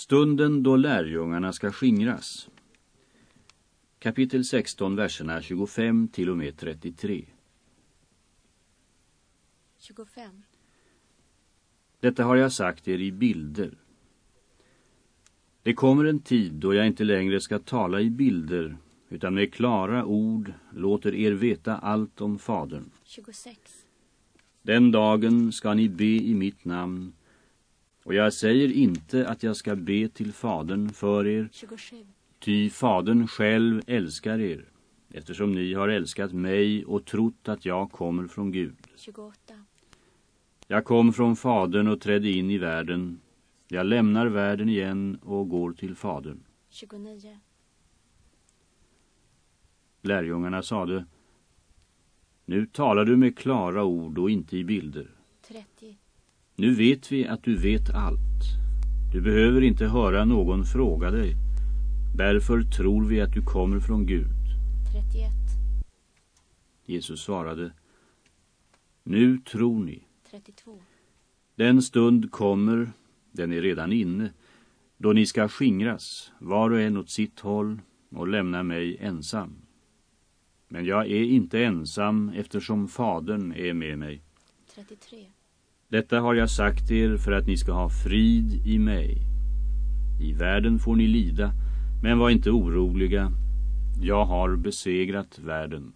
Stunden då lärjungarna ska skingras. Kapitel 16, verserna 25 till och med 33. 25. Detta har jag sagt er i bilder. Det kommer en tid då jag inte längre ska tala i bilder utan med klara ord låter er veta allt om Fadern. 26. Den dagen ska ni be i mitt namn och jag säger inte att jag ska be till Fadern för er 27. ty Fadern själv älskar er eftersom ni har älskat mig och trott att jag kommer från Gud. 28. Jag kom från Fadern och trädde in i världen. Jag lämnar världen igen och går till Fadern. 29. Lärjungarna sade Nu talar du med klara ord och inte i bilder. 30. Nu vet vi att du vet allt. Du behöver inte höra någon fråga dig. Därför tror vi att du kommer från Gud. 31. Jesus svarade Nu tror ni. 32. Den stund kommer, den är redan inne, då ni ska skingras, var och en åt sitt håll och lämna mig ensam. Men jag är inte ensam eftersom Fadern är med mig. 33. Detta har jag sagt er för att ni ska ha frid i mig. I världen får ni lida, men var inte oroliga. Jag har besegrat världen.